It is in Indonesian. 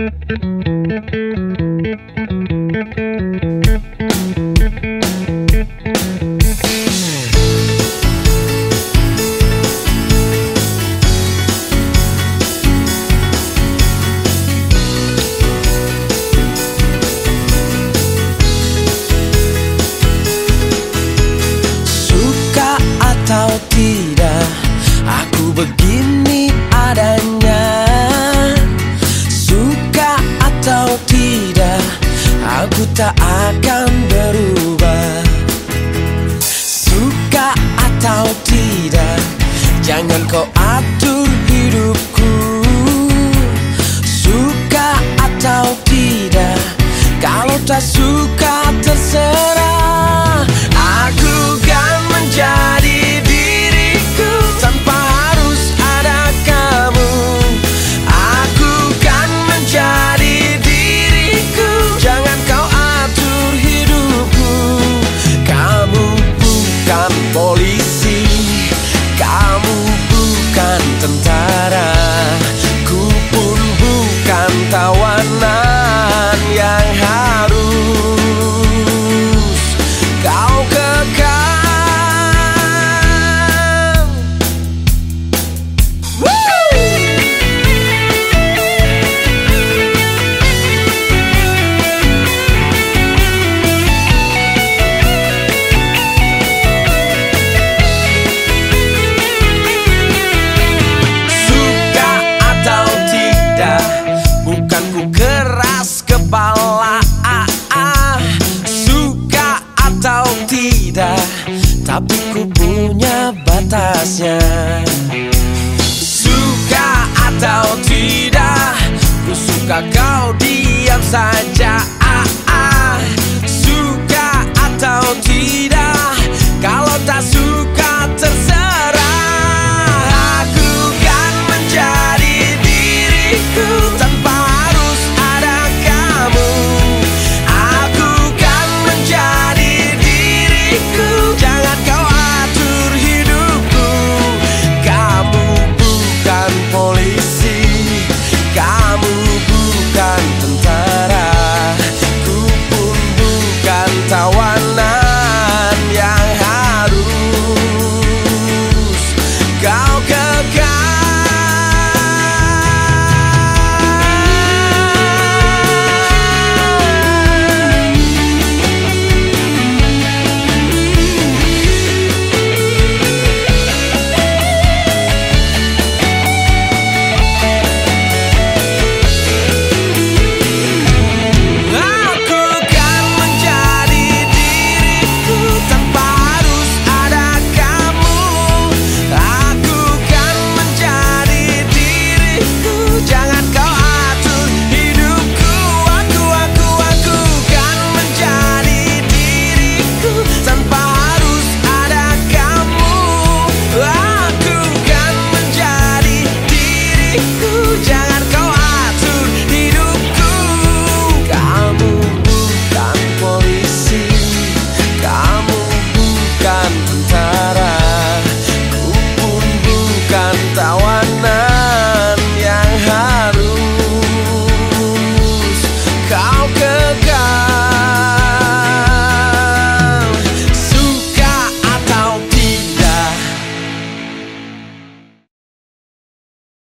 Suka atau tidak Aku begini tak akan berubah. Suka atau tidak Jangan kau atur hidupku. Suka atau tidak Kalau tak suka terserah tidak Tapi ku punya batasnya Suka atau tidak Ku suka kau diam saja ah, ah. Suka atau tidak